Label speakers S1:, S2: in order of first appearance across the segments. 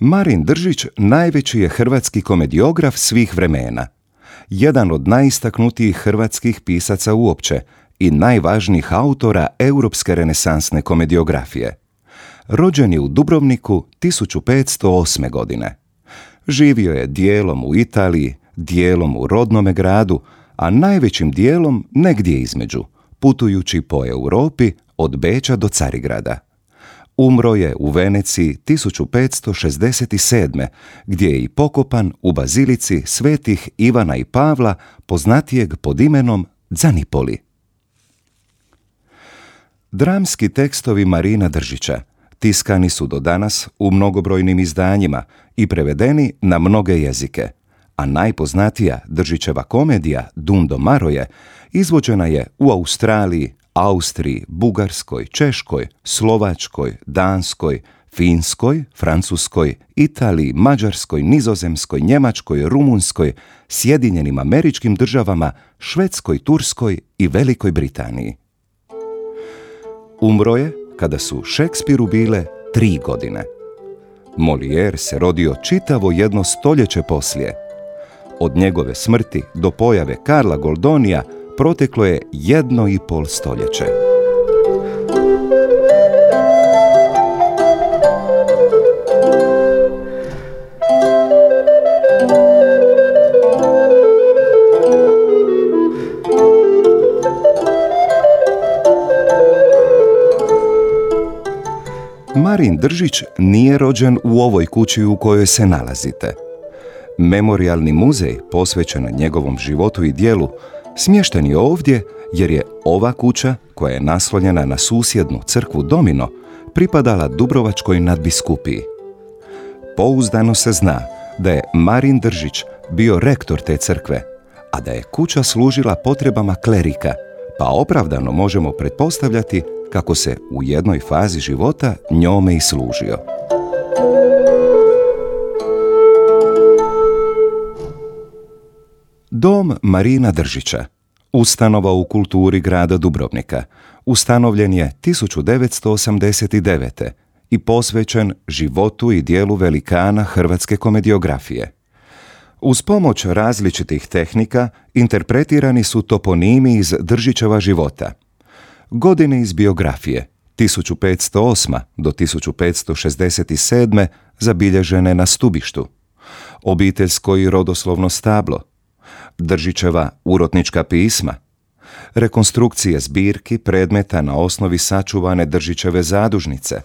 S1: Marin Držić najveći je hrvatski komediograf svih vremena. Jedan od najistaknutijih hrvatskih pisaca uopće i najvažnijih autora europske renesansne komediografije. Rođen je u Dubrovniku 1508. godine. Živio je dijelom u Italiji, dijelom u rodnome gradu, a najvećim dijelom negdje između, putujući po Europi od Beča do Carigrada. Umro je u Veneciji 1567. gdje je i pokopan u bazilici svetih Ivana i Pavla, poznatijeg pod imenom Zanipoli. Dramski tekstovi Marina Držića tiskani su do danas u mnogobrojnim izdanjima i prevedeni na mnoge jezike, a najpoznatija Držićeva komedija Dundo Maroje izvođena je u Australiji, Austriji, Bugarskoj, Češkoj, Slovačkoj, Danskoj, Finskoj, Francuskoj, Italiji, Mađarskoj, Nizozemskoj, Njemačkoj, Rumunskoj, Sjedinjenim američkim državama, Švedskoj, Turskoj i Velikoj Britaniji. Umro je kada su Šekspiru bile tri godine. Molière se rodio čitavo jedno stoljeće poslije. Od njegove smrti do pojave Karla Goldonija proteklo je jedno i pol stoljeće. Marin Držić nije rođen u ovoj kući u kojoj se nalazite. Memorialni muzej posvećen njegovom životu i dijelu smješten je ovdje jer je ova kuća, koja je naslonjena na susjednu crkvu Domino, pripadala Dubrovačkoj nadbiskupiji. Pouzdano se zna da je Marin Držić bio rektor te crkve, a da je kuća služila potrebama klerika, pa opravdano možemo pretpostavljati kako se u jednoj fazi života njome i služio. Dom Marina Držića, ustanova u kulturi grada Dubrovnika, ustanovljen je 1989. i posvećen životu i dijelu velikana hrvatske komediografije. Uz pomoć različitih tehnika interpretirani su toponimi iz Držićeva života – Godine iz biografije 1508. do 1567. zabilježene na stubištu. Obiteljsko i rodoslovno stablo. Držićeva urotnička pisma. Rekonstrukcije zbirki predmeta na osnovi sačuvane Držićeve zadužnice.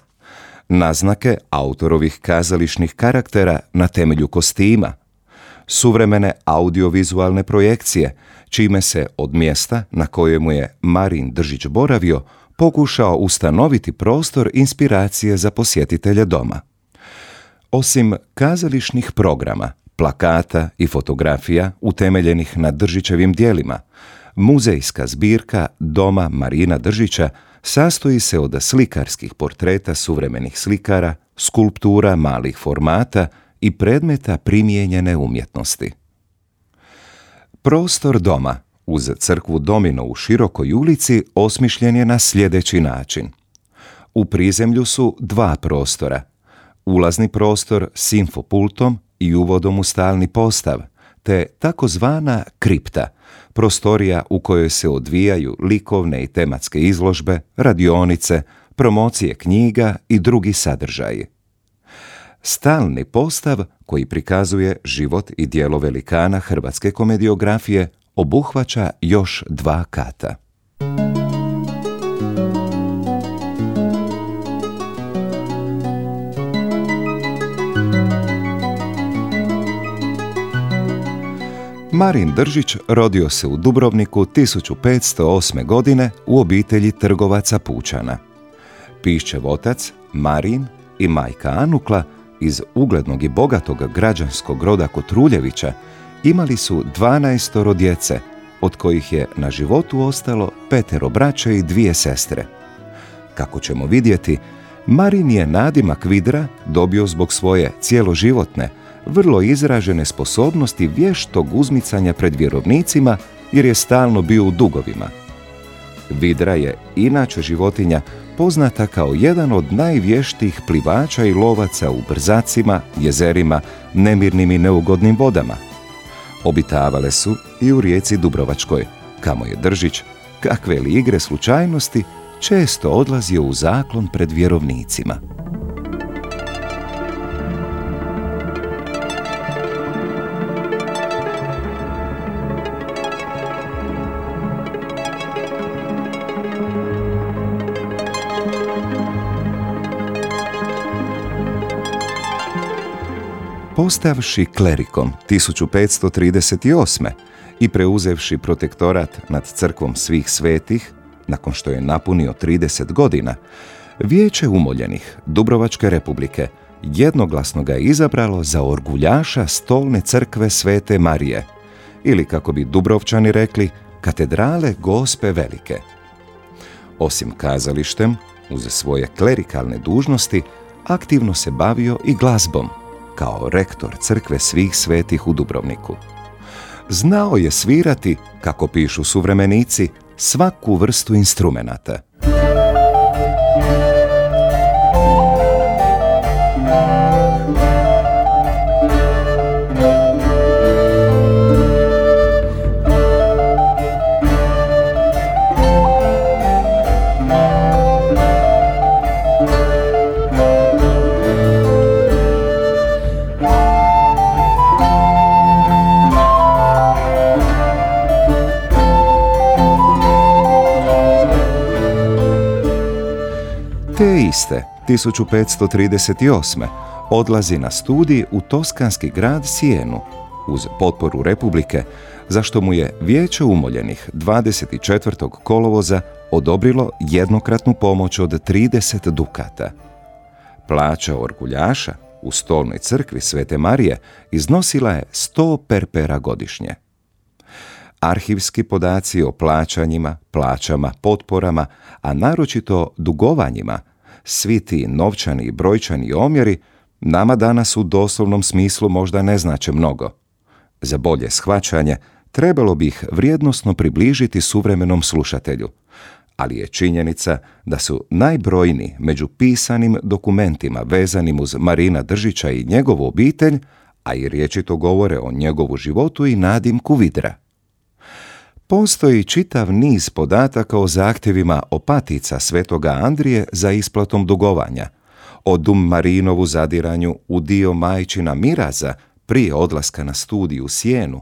S1: Naznake autorovih kazališnih karaktera na temelju kostima. Suvremene audiovizualne projekcije – čime se od mjesta na kojemu je Marin Držić boravio pokušao ustanoviti prostor inspiracije za posjetitelje doma. Osim kazališnih programa, plakata i fotografija utemeljenih na Držićevim dijelima, muzejska zbirka Doma Marina Držića sastoji se od slikarskih portreta suvremenih slikara, skulptura malih formata i predmeta primijenjene umjetnosti. Prostor doma uz crkvu Domino u širokoj ulici osmišljen je na sljedeći način. U prizemlju su dva prostora. Ulazni prostor s infopultom i uvodom u stalni postav, te takozvana kripta, prostorija u kojoj se odvijaju likovne i tematske izložbe, radionice, promocije knjiga i drugi sadržaji. Stalni postav koji prikazuje život i dijelo velikana hrvatske komediografije obuhvaća još dva kata. Marin Držić rodio se u Dubrovniku 1508. godine u obitelji trgovaca Pučana. Pišćev otac, Marin i majka Anukla iz uglednog i bogatog građanskog roda Kotruljevića imali su 12 djece, od kojih je na životu ostalo petero braće i dvije sestre. Kako ćemo vidjeti, Marin je nadimak vidra dobio zbog svoje cijeloživotne, vrlo izražene sposobnosti vještog uzmicanja pred vjerovnicima jer je stalno bio u dugovima. Vidra je inače životinja poznata kao jedan od najvještijih plivača i lovaca u brzacima, jezerima, nemirnim i neugodnim vodama. Obitavale su i u rijeci Dubrovačkoj, kamo je Držić, kakve li igre slučajnosti, često odlazio u zaklon pred vjerovnicima. Postavši klerikom 1538. i preuzevši protektorat nad crkvom svih svetih, nakon što je napunio 30 godina, Vijeće umoljenih Dubrovačke republike jednoglasno ga je izabralo za orguljaša stolne crkve Svete Marije, ili kako bi Dubrovčani rekli, katedrale Gospe Velike. Osim kazalištem, uz svoje klerikalne dužnosti, aktivno se bavio i glazbom – kao rektor crkve svih svetih u Dubrovniku. Znao je svirati, kako pišu suvremenici, svaku vrstu instrumenata. Te iste, 1538. odlazi na studij u toskanski grad Sijenu, uz potporu Republike, zašto mu je Vijeće umoljenih 24. kolovoza odobrilo jednokratnu pomoć od 30 dukata. Plaća orguljaša u stolnoj crkvi Svete Marije iznosila je 100 perpera godišnje. Arhivski podaci o plaćanjima, plaćama, potporama, a naročito dugovanjima – svi ti novčani i brojčani omjeri nama danas u doslovnom smislu možda ne znače mnogo. Za bolje shvaćanje trebalo bi ih vrijednosno približiti suvremenom slušatelju, ali je činjenica da su najbrojniji među pisanim dokumentima vezanim uz Marina Držića i njegovu obitelj, a i riječito govore o njegovu životu i nadimku vidra. Postoji čitav niz podataka o zahtjevima opatica svetoga Andrije za isplatom dugovanja, o Dum Marinovu zadiranju u dio majčina Miraza prije odlaska na studiju Sjenu,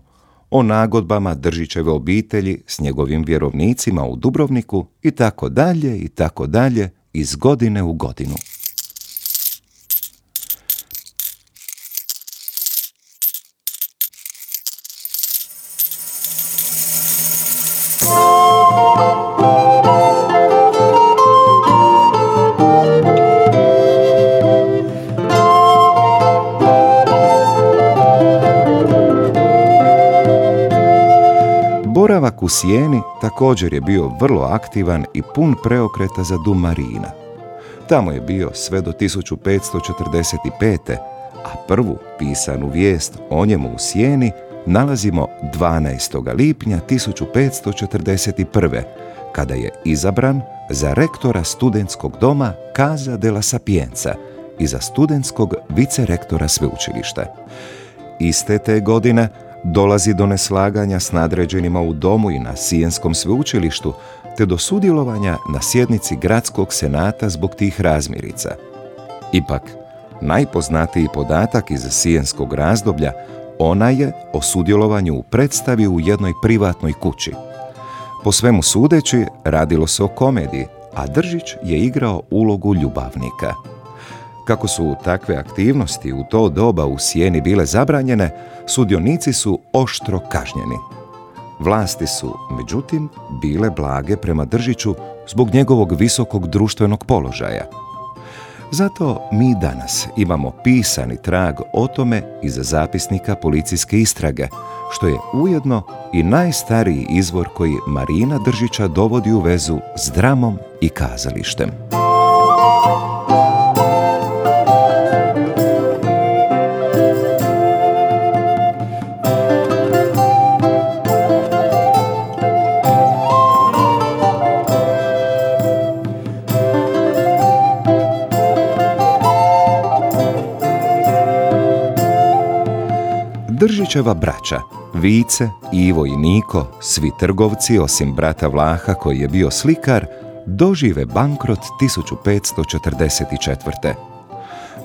S1: o nagodbama Držićeve obitelji s njegovim vjerovnicima u Dubrovniku i tako dalje i tako dalje iz godine u godinu. U Sijeni također je bio vrlo aktivan i pun preokreta za Dum Marina. Tamo je bio sve do 1545. a prvu pisanu vijest o njemu u Sijeni nalazimo 12. lipnja 1541. kada je izabran za rektora studentskog doma Casa della Sapienza i za studentskog vicerektora sveučilišta. Iste te godine dolazi do neslaganja s nadređenima u domu i na Sijenskom sveučilištu, te do sudjelovanja na sjednici gradskog senata zbog tih razmirica. Ipak, najpoznatiji podatak iz Sijenskog razdoblja ona je o sudjelovanju u predstavi u jednoj privatnoj kući. Po svemu sudeći, radilo se o komediji, a Držić je igrao ulogu ljubavnika. Kako su takve aktivnosti u to doba u sjeni bile zabranjene, sudionici su oštro kažnjeni. Vlasti su, međutim, bile blage prema Držiću zbog njegovog visokog društvenog položaja. Zato mi danas imamo pisani trag o tome iz zapisnika policijske istrage, što je ujedno i najstariji izvor koji Marina Držića dovodi u vezu s dramom i kazalištem. Držićeva braća, Vice, Ivo i Niko, svi trgovci osim brata Vlaha koji je bio slikar, dožive bankrot 1544.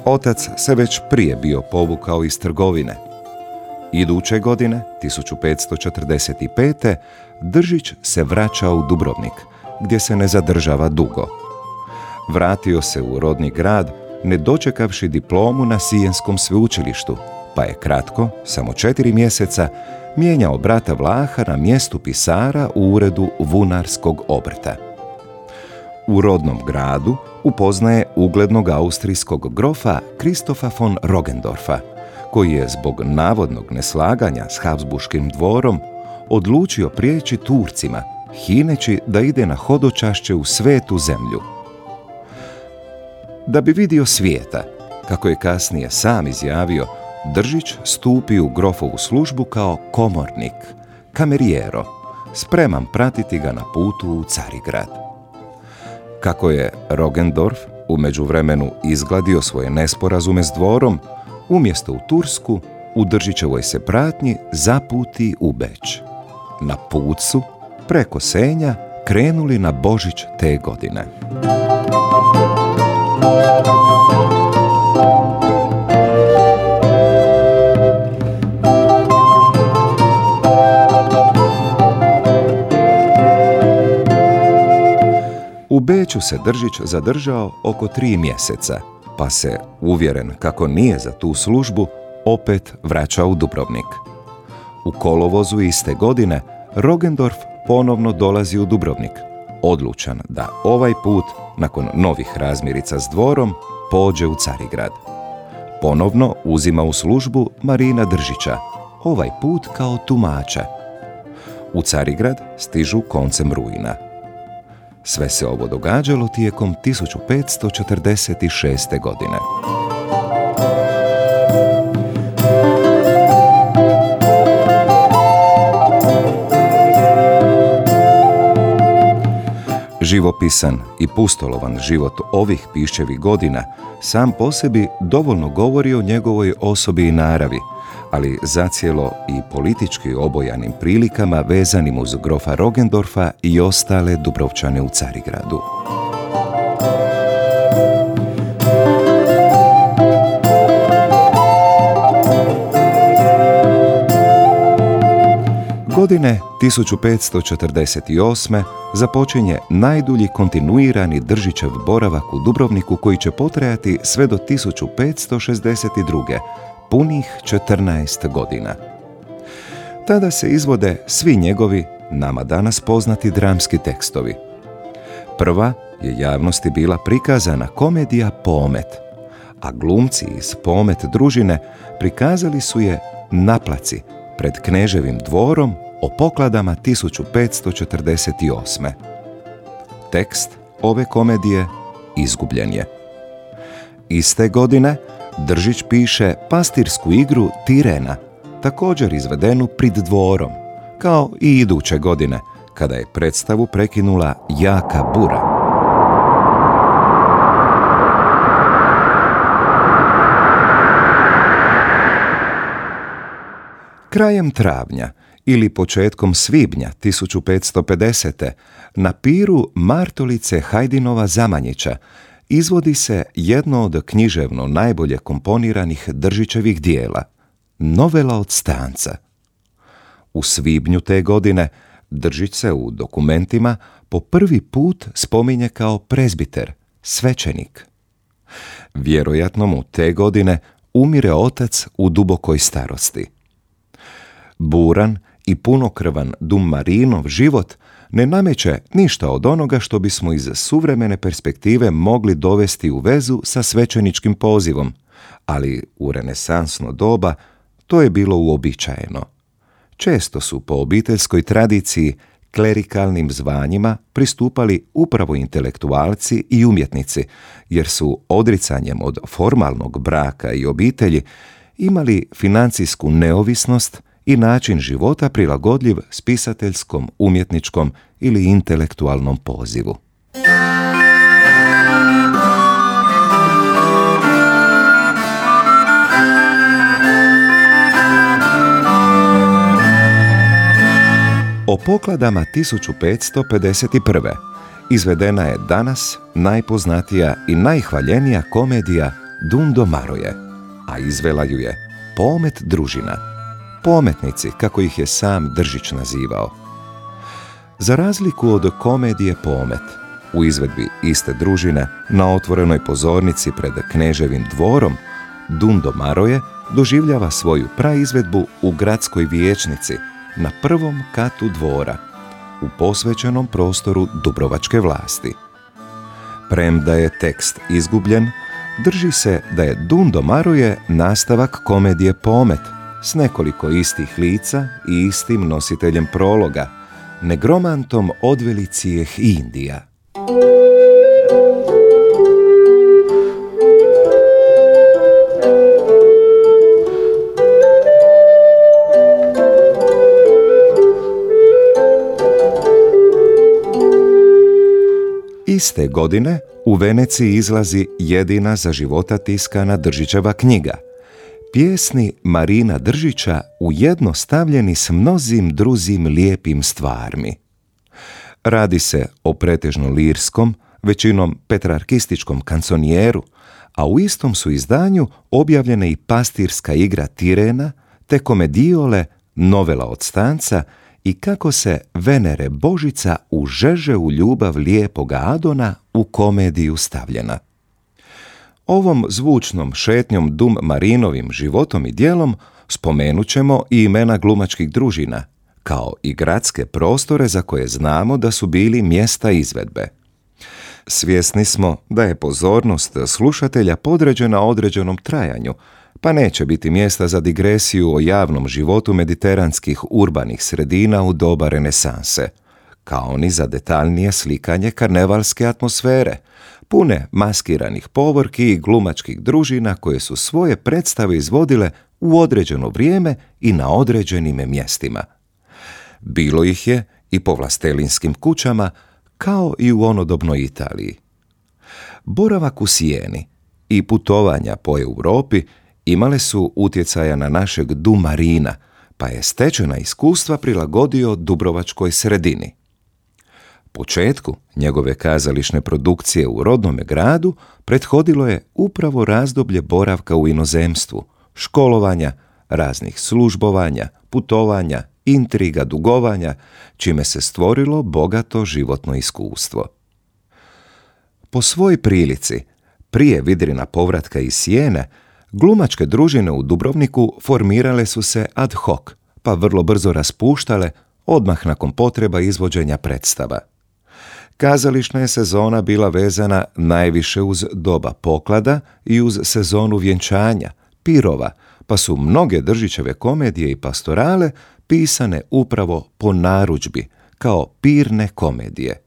S1: Otac se već prije bio povukao iz trgovine. Iduće godine, 1545. Držić se vraća u Dubrovnik, gdje se ne zadržava dugo. Vratio se u rodni grad, ne dočekavši diplomu na Sijenskom sveučilištu, pa je kratko, samo četiri mjeseca, mijenjao brata Vlaha na mjestu pisara u uredu vunarskog obrta. U rodnom gradu upoznaje uglednog austrijskog grofa Kristofa von Rogendorfa, koji je zbog navodnog neslaganja s Habsburškim dvorom odlučio prijeći Turcima, hineći da ide na hodočašće u svetu zemlju. Da bi vidio svijeta, kako je kasnije sam izjavio, Držić stupi u grofovu službu kao komornik, kamerijero, spreman pratiti ga na putu u Carigrad. Kako je Rogendorf u međuvremenu izgladio svoje nesporazume s dvorom, umjesto u Tursku, u Držićevoj se pratnji zaputi u Beč. Na pucu, preko Senja, krenuli na Božić te godine. U Beću se Držić zadržao oko tri mjeseca, pa se, uvjeren kako nije za tu službu, opet vraća u Dubrovnik. U kolovozu iste godine Rogendorf ponovno dolazi u Dubrovnik, odlučan da ovaj put, nakon novih razmirica s dvorom, pođe u Carigrad. Ponovno uzima u službu Marina Držića, ovaj put kao tumača. U Carigrad stižu koncem rujna. Sve se ovo događalo tijekom 1546. godine. Živopisan i pustolovan život ovih pišćevih godina sam po sebi dovoljno govori o njegovoj osobi i naravi, ali zacijelo i politički obojanim prilikama vezanim uz grofa Rogendorfa i ostale Dubrovčane u Carigradu. Godine 1548. započinje najdulji kontinuirani Držićev boravak u Dubrovniku koji će potrajati sve do 1562 punih 14 godina. Tada se izvode svi njegovi, nama danas poznati dramski tekstovi. Prva je javnosti bila prikazana komedija Pomet, a glumci iz Pomet družine prikazali su je naplaci pred kneževim dvorom o pokladama 1548. Tekst ove komedije izgubljen je. Iste godine Držić piše pastirsku igru Tirena, također izvedenu prid dvorom, kao i iduće godine, kada je predstavu prekinula jaka bura. Krajem travnja ili početkom svibnja 1550. na piru Martolice Hajdinova Zamanjića izvodi se jedno od književno najbolje komponiranih Držićevih dijela, novela od stanca. U svibnju te godine Držić se u dokumentima po prvi put spominje kao prezbiter, svećenik. Vjerojatno mu te godine umire otac u dubokoj starosti. Buran i punokrvan Dum Marinov život ne nameće ništa od onoga što bismo iz suvremene perspektive mogli dovesti u vezu sa svećeničkim pozivom, ali u renesansno doba to je bilo uobičajeno. Često su po obiteljskoj tradiciji klerikalnim zvanjima pristupali upravo intelektualci i umjetnici, jer su odricanjem od formalnog braka i obitelji imali financijsku neovisnost i način života prilagodljiv spisateljskom, umjetničkom ili intelektualnom pozivu. O pokladama 1551. izvedena je danas najpoznatija i najhvaljenija komedija Dundo Maroje, a izvela ju je Pomet družina Pometnici, kako ih je sam Držić nazivao. Za razliku od komedije Pomet, u izvedbi iste družine na otvorenoj pozornici pred Kneževim dvorom, Dundo Maroje doživljava svoju praizvedbu u gradskoj vijećnici na prvom katu dvora, u posvećenom prostoru Dubrovačke vlasti. Premda je tekst izgubljen, drži se da je Dundo Maroje nastavak komedije Pomet s nekoliko istih lica i istim nositeljem prologa, negromantom odvelicijeh Indija. Iste godine u Veneciji izlazi jedina za života tiskana Držićeva knjiga. Pjesni Marina Držića ujedno stavljeni s mnozim druzim lijepim stvarmi. Radi se o pretežno lirskom, većinom petrarkističkom kanconijeru, a u istom su izdanju objavljene i pastirska igra Tirena, te komediole, novela od stanca i kako se Venere Božica užeže u ljubav lijepoga Adona u komediju stavljena. Ovom zvučnom šetnjom Dum Marinovim životom i dijelom spomenut ćemo i imena glumačkih družina, kao i gradske prostore za koje znamo da su bili mjesta izvedbe. Svjesni smo da je pozornost slušatelja podređena određenom trajanju, pa neće biti mjesta za digresiju o javnom životu mediteranskih urbanih sredina u doba renesanse, kao ni za detaljnije slikanje karnevalske atmosfere, pune maskiranih povorki i glumačkih družina koje su svoje predstave izvodile u određeno vrijeme i na određenim mjestima. Bilo ih je i po vlastelinskim kućama, kao i u onodobnoj Italiji. Boravak u Sijeni i putovanja po Europi imale su utjecaja na našeg Dumarina, pa je stečena iskustva prilagodio Dubrovačkoj sredini. Početku njegove kazališne produkcije u rodnome gradu prethodilo je upravo razdoblje boravka u inozemstvu, školovanja, raznih službovanja, putovanja, intriga, dugovanja, čime se stvorilo bogato životno iskustvo. Po svoj prilici, prije vidrina povratka iz Sijene, Glumačke družine u Dubrovniku formirale su se ad hoc, pa vrlo brzo raspuštale odmah nakon potreba izvođenja predstava. Kazališna je sezona bila vezana najviše uz doba poklada i uz sezonu vjenčanja, pirova, pa su mnoge Držićeve komedije i pastorale pisane upravo po narudžbi, kao pirne komedije.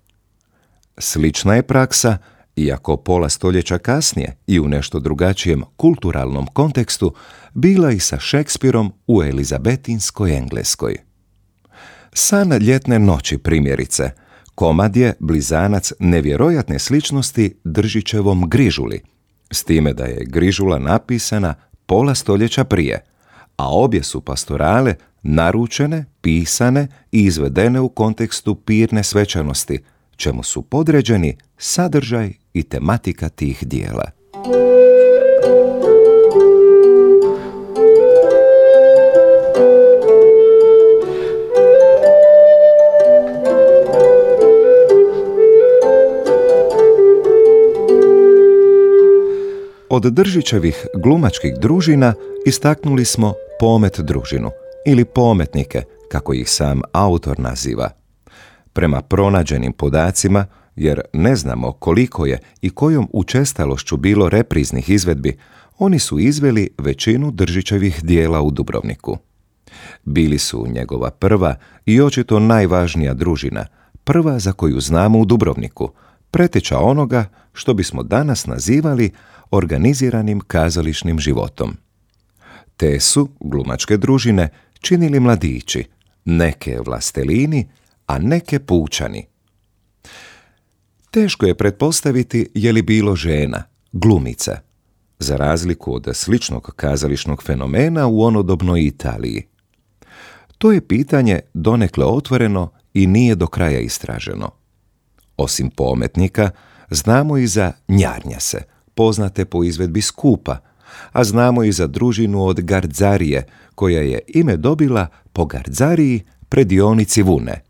S1: Slična je praksa iako pola stoljeća kasnije i u nešto drugačijem kulturalnom kontekstu, bila i sa Šekspirom u Elizabetinskoj Engleskoj. San ljetne noći primjerice, komad je blizanac nevjerojatne sličnosti Držićevom Grižuli, s time da je Grižula napisana pola stoljeća prije, a obje su pastorale naručene, pisane i izvedene u kontekstu pirne svečanosti, čemu su podređeni sadržaj i tematika tih dijela. Od Držićevih glumačkih družina istaknuli smo pomet družinu ili pometnike, kako ih sam autor naziva. Prema pronađenim podacima, jer ne znamo koliko je i kojom učestalošću bilo repriznih izvedbi, oni su izveli većinu Držićevih dijela u Dubrovniku. Bili su njegova prva i očito najvažnija družina, prva za koju znamo u Dubrovniku, preteča onoga što bismo danas nazivali organiziranim kazališnim životom. Te su, glumačke družine, činili mladići, neke vlastelini, a neke pučani. Teško je pretpostaviti je li bilo žena, glumica, za razliku od sličnog kazališnog fenomena u onodobnoj Italiji. To je pitanje donekle otvoreno i nije do kraja istraženo. Osim pometnika, znamo i za njarnjase, poznate po izvedbi skupa, a znamo i za družinu od Gardzarije, koja je ime dobila po Gardzariji predionici Vune.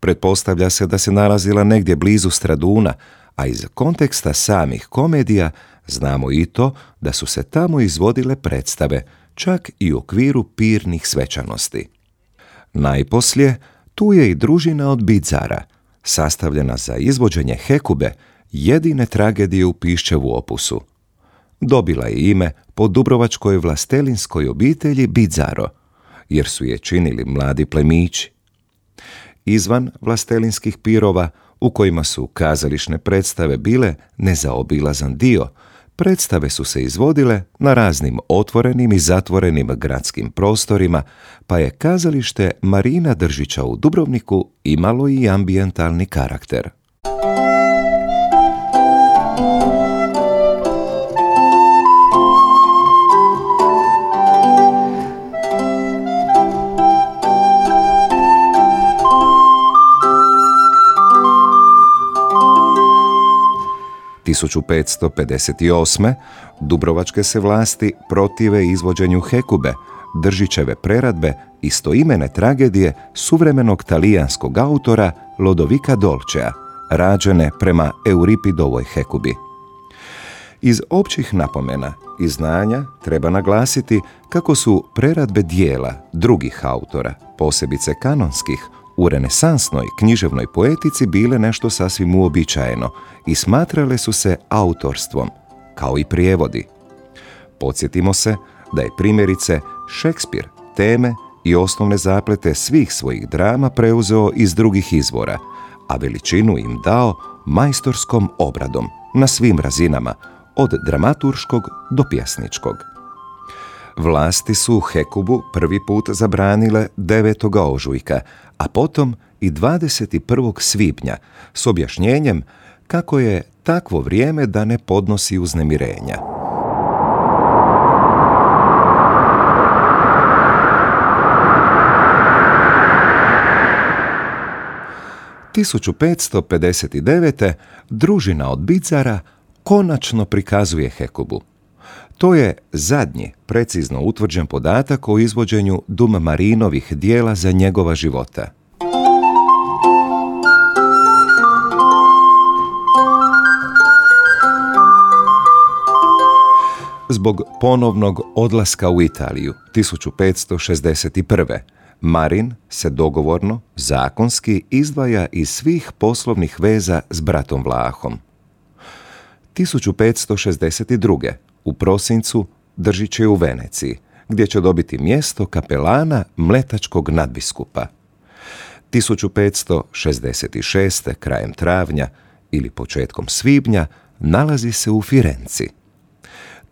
S1: Pretpostavlja se da se nalazila negdje blizu Straduna, a iz konteksta samih komedija znamo i to da su se tamo izvodile predstave, čak i u okviru pirnih svečanosti. Najposlije, tu je i družina od Bizara, sastavljena za izvođenje Hekube, jedine tragedije u Pišćevu opusu. Dobila je ime po dubrovačkoj vlastelinskoj obitelji Bizaro, jer su je činili mladi plemići. Izvan vlastelinskih pirova, u kojima su kazališne predstave bile nezaobilazan dio, predstave su se izvodile na raznim otvorenim i zatvorenim gradskim prostorima, pa je kazalište Marina Držića u Dubrovniku imalo i ambijentalni karakter. 1558. Dubrovačke se vlasti protive izvođenju Hekube, Držićeve preradbe istoimene tragedije suvremenog talijanskog autora Lodovika Dolčea, rađene prema Euripidovoj Hekubi. Iz općih napomena i znanja treba naglasiti kako su preradbe dijela drugih autora, posebice kanonskih, u renesansnoj književnoj poetici bile nešto sasvim uobičajeno i smatrale su se autorstvom, kao i prijevodi. Podsjetimo se da je primjerice Šekspir teme i osnovne zaplete svih svojih drama preuzeo iz drugih izvora, a veličinu im dao majstorskom obradom na svim razinama, od dramaturškog do pjesničkog. Vlasti su Hekubu prvi put zabranile 9. ožujka, a potom i 21. svibnja s objašnjenjem kako je takvo vrijeme da ne podnosi uznemirenja. ...1559. družina od Bizara konačno prikazuje Hekubu. To je zadnji, precizno utvrđen podatak o izvođenju Dum Marinovih dijela za njegova života. Zbog ponovnog odlaska u Italiju 1561. Marin se dogovorno, zakonski izdvaja iz svih poslovnih veza s bratom Vlahom. 1562 u prosincu držit će u Veneciji, gdje će dobiti mjesto kapelana mletačkog nadbiskupa. 1566. krajem travnja ili početkom svibnja nalazi se u Firenci.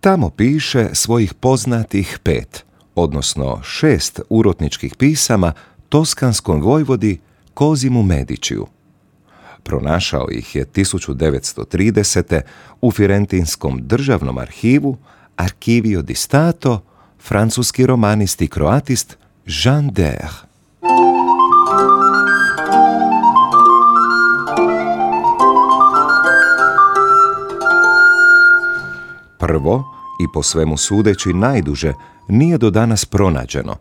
S1: Tamo piše svojih poznatih pet, odnosno šest urotničkih pisama toskanskom vojvodi Kozimu Medičiju. Pronašao ih je 1930. u Firentinskom državnom arhivu Archivio di Stato, francuski romanist i kroatist Jean Der. Prvo, i po svemu sudeći najduže, nije do danas pronađeno,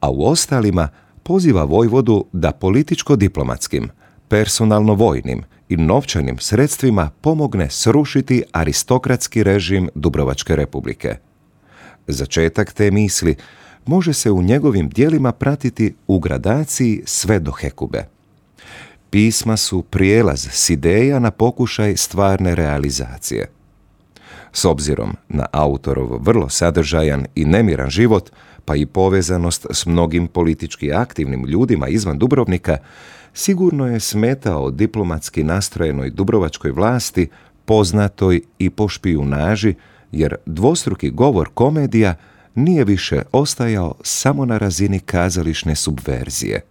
S1: a u ostalima poziva Vojvodu da političko-diplomatskim, personalno vojnim i novčanim sredstvima pomogne srušiti aristokratski režim Dubrovačke republike. Začetak te misli može se u njegovim dijelima pratiti u gradaciji sve do Hekube. Pisma su prijelaz s ideja na pokušaj stvarne realizacije. S obzirom na autorov vrlo sadržajan i nemiran život, pa i povezanost s mnogim politički aktivnim ljudima izvan Dubrovnika, sigurno je smetao diplomatski nastrojenoj dubrovačkoj vlasti, poznatoj i po špijunaži, jer dvostruki govor komedija nije više ostajao samo na razini kazališne subverzije.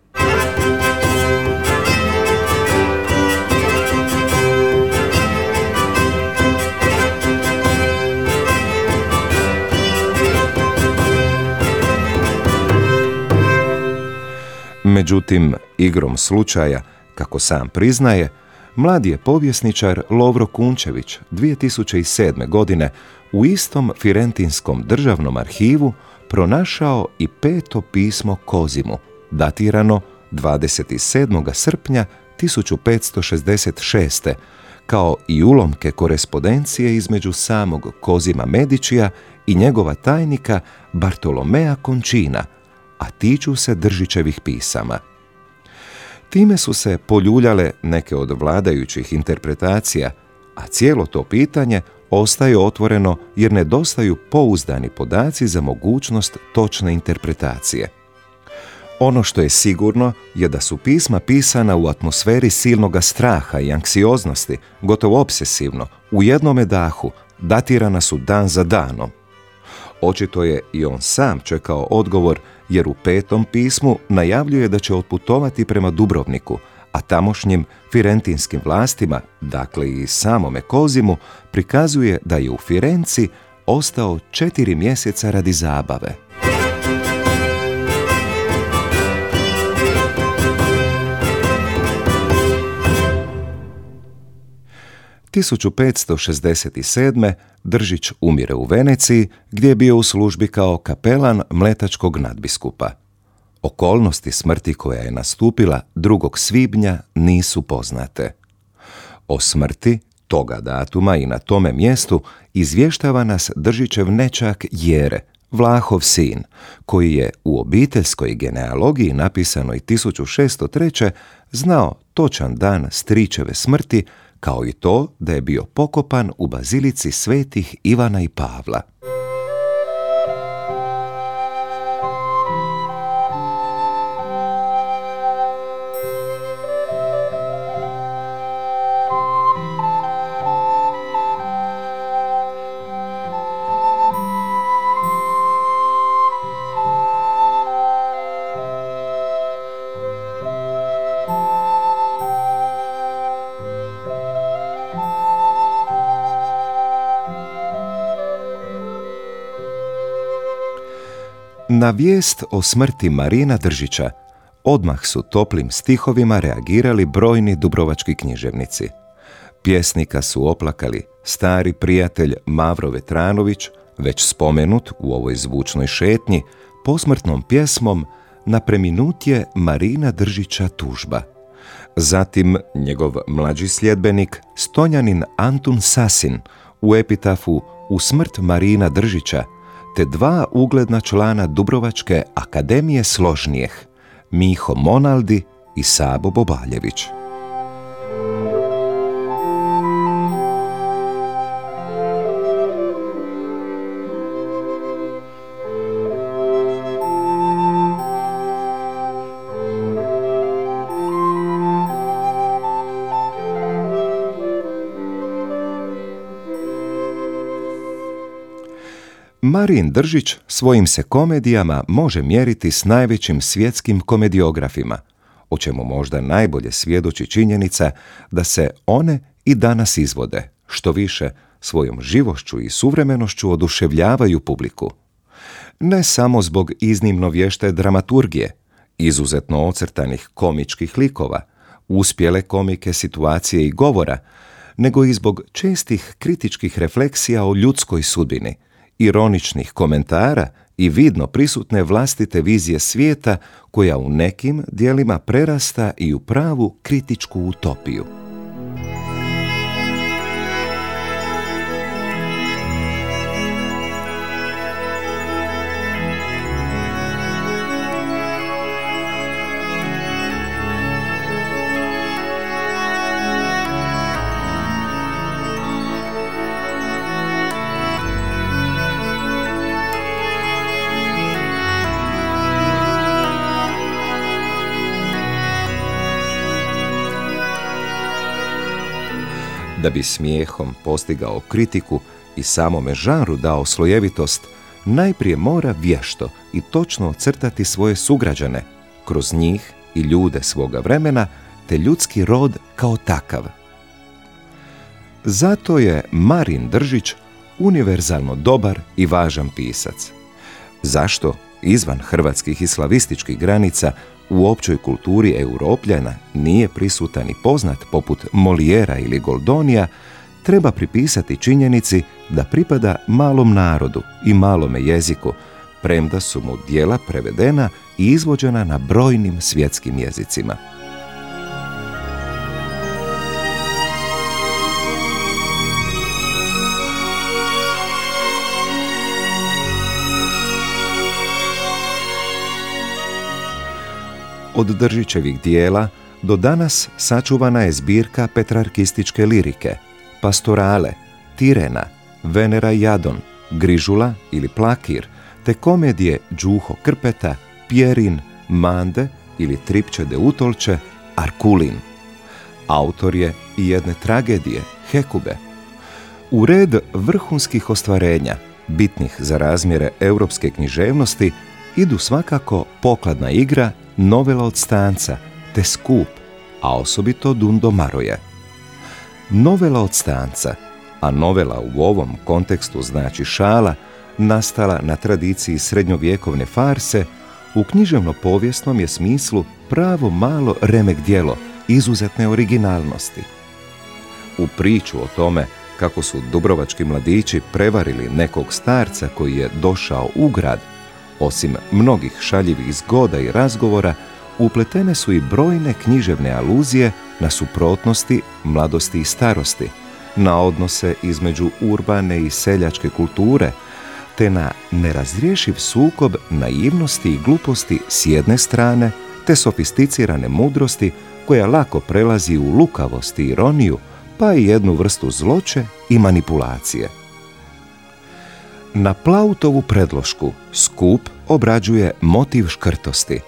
S1: Međutim, igrom slučaja, kako sam priznaje, mladi je povjesničar Lovro Kunčević 2007. godine u istom Firentinskom državnom arhivu pronašao i peto pismo Kozimu, datirano 27. srpnja 1566. kao i ulomke korespondencije između samog Kozima Medičija i njegova tajnika Bartolomea Končina, a tiču se Držićevih pisama. Time su se poljuljale neke od vladajućih interpretacija, a cijelo to pitanje ostaje otvoreno jer nedostaju pouzdani podaci za mogućnost točne interpretacije. Ono što je sigurno je da su pisma pisana u atmosferi silnoga straha i anksioznosti, gotovo obsesivno, u jednome dahu, datirana su dan za danom. Očito je i on sam čekao odgovor jer u petom pismu najavljuje da će otputovati prema Dubrovniku, a tamošnjim firentinskim vlastima, dakle i samome Kozimu, prikazuje da je u Firenci ostao četiri mjeseca radi zabave. 1567. Držić umire u Veneciji gdje je bio u službi kao kapelan mletačkog nadbiskupa. Okolnosti smrti koja je nastupila 2. svibnja nisu poznate. O smrti toga datuma i na tome mjestu izvještava nas Držićev nečak Jere, Vlahov sin, koji je u obiteljskoj genealogiji napisanoj 1603. znao točan dan stričeve smrti kao i to da je bio pokopan u bazilici svetih Ivana i Pavla. Na vijest o smrti Marina Držića odmah su toplim stihovima reagirali brojni dubrovački književnici. Pjesnika su oplakali stari prijatelj Mavro Vetranović, već spomenut u ovoj zvučnoj šetnji, posmrtnom pjesmom na preminutje Marina Držića tužba. Zatim njegov mlađi sljedbenik, stonjanin Antun Sasin, u epitafu U smrt Marina Držića, te dva ugledna člana Dubrovačke akademije složnijeh, Miho Monaldi i Sabo Bobaljević. Marin Držić svojim se komedijama može mjeriti s najvećim svjetskim komediografima, o čemu možda najbolje svjedoči činjenica da se one i danas izvode, što više svojom živošću i suvremenošću oduševljavaju publiku. Ne samo zbog iznimno vješte dramaturgije, izuzetno ocrtanih komičkih likova, uspjele komike situacije i govora, nego i zbog čestih kritičkih refleksija o ljudskoj sudbini – ironičnih komentara i vidno prisutne vlastite vizije svijeta koja u nekim dijelima prerasta i u pravu kritičku utopiju. Da bi smijehom postigao kritiku i samome žanru dao slojevitost, najprije mora vješto i točno ocrtati svoje sugrađane, kroz njih i ljude svoga vremena, te ljudski rod kao takav. Zato je Marin Držić univerzalno dobar i važan pisac. Zašto? izvan hrvatskih i slavističkih granica u općoj kulturi europljana nije prisutan i poznat poput Molijera ili Goldonija, treba pripisati činjenici da pripada malom narodu i malome jeziku, premda su mu dijela prevedena i izvođena na brojnim svjetskim jezicima. Od Držićevih dijela do danas sačuvana je zbirka petrarkističke lirike, pastorale, tirena, Venera Jadon, Grižula ili Plakir, te komedije Đuho Krpeta, Pjerin, Mande ili Tripće de Utolče, Arkulin. Autor je i jedne tragedije, Hekube. U red vrhunskih ostvarenja, bitnih za razmjere europske književnosti, idu svakako pokladna igra, novela od stanca, te skup, a osobito Dundo Maroje. Novela od stanca, a novela u ovom kontekstu znači šala, nastala na tradiciji srednjovjekovne farse, u književno-povijesnom je smislu pravo malo remek djelo, izuzetne originalnosti. U priču o tome kako su dubrovački mladići prevarili nekog starca koji je došao u grad, osim mnogih šaljivih zgoda i razgovora, upletene su i brojne književne aluzije na suprotnosti mladosti i starosti, na odnose između urbane i seljačke kulture, te na nerazriješiv sukob naivnosti i gluposti s jedne strane, te sofisticirane mudrosti koja lako prelazi u lukavost i ironiju, pa i jednu vrstu zloće i manipulacije. Na Plautovu predlošku skup obrađuje motiv škrtosti,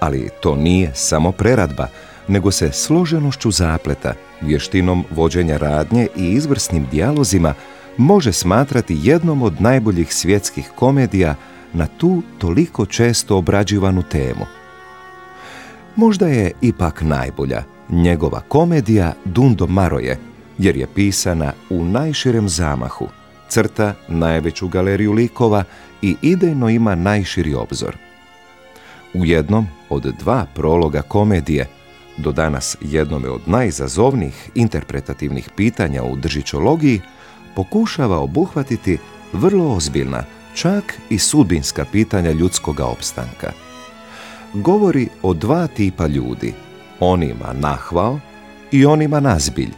S1: ali to nije samo preradba, nego se složenošću zapleta, vještinom vođenja radnje i izvrsnim dijalozima može smatrati jednom od najboljih svjetskih komedija na tu toliko često obrađivanu temu. Možda je ipak najbolja njegova komedija Dundo Maroje, jer je pisana u najširem zamahu, crta najveću galeriju likova i idejno ima najširi obzor. U jednom od dva prologa komedije, do danas jednome od najzazovnijih interpretativnih pitanja u držičologiji, pokušava obuhvatiti vrlo ozbiljna, čak i sudbinska pitanja ljudskoga opstanka. Govori o dva tipa ljudi, onima nahvao i onima nazbilj,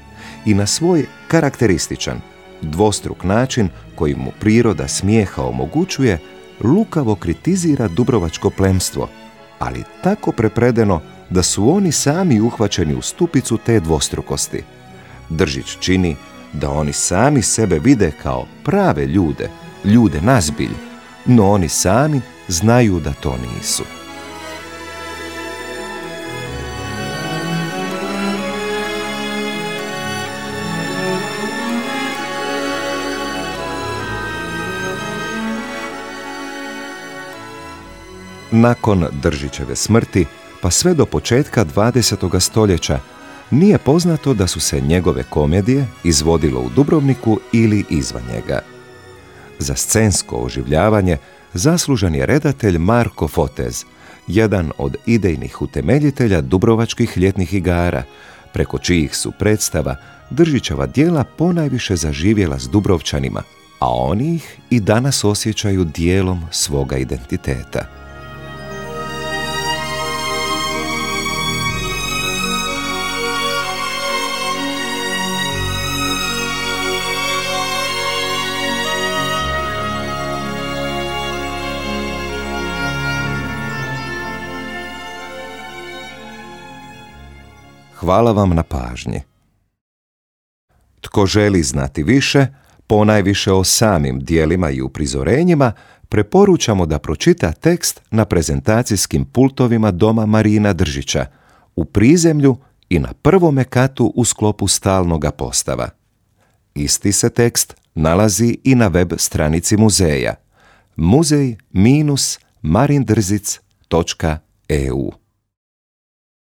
S1: i na svoj karakterističan, dvostruk način koji mu priroda smijeha omogućuje, lukavo kritizira dubrovačko plemstvo, ali tako prepredeno da su oni sami uhvaćeni u stupicu te dvostrukosti. Držić čini da oni sami sebe vide kao prave ljude, ljude nazbilj, no oni sami znaju da to nisu. Nakon Držićeve smrti, pa sve do početka 20. stoljeća, nije poznato da su se njegove komedije izvodilo u Dubrovniku ili izvan njega. Za scensko oživljavanje zaslužan je redatelj Marko Fotez, jedan od idejnih utemeljitelja dubrovačkih ljetnih igara, preko čijih su predstava Držićeva dijela ponajviše zaživjela s Dubrovčanima, a oni ih i danas osjećaju dijelom svoga identiteta. Hvala vam na pažnji. Tko želi znati više, ponajviše o samim dijelima i uprizorenjima, preporučamo da pročita tekst na prezentacijskim pultovima Doma Marina Držića, u prizemlju i na prvome katu u sklopu stalnoga postava. Isti se tekst nalazi i na web stranici muzeja muzej-marindrzic.eu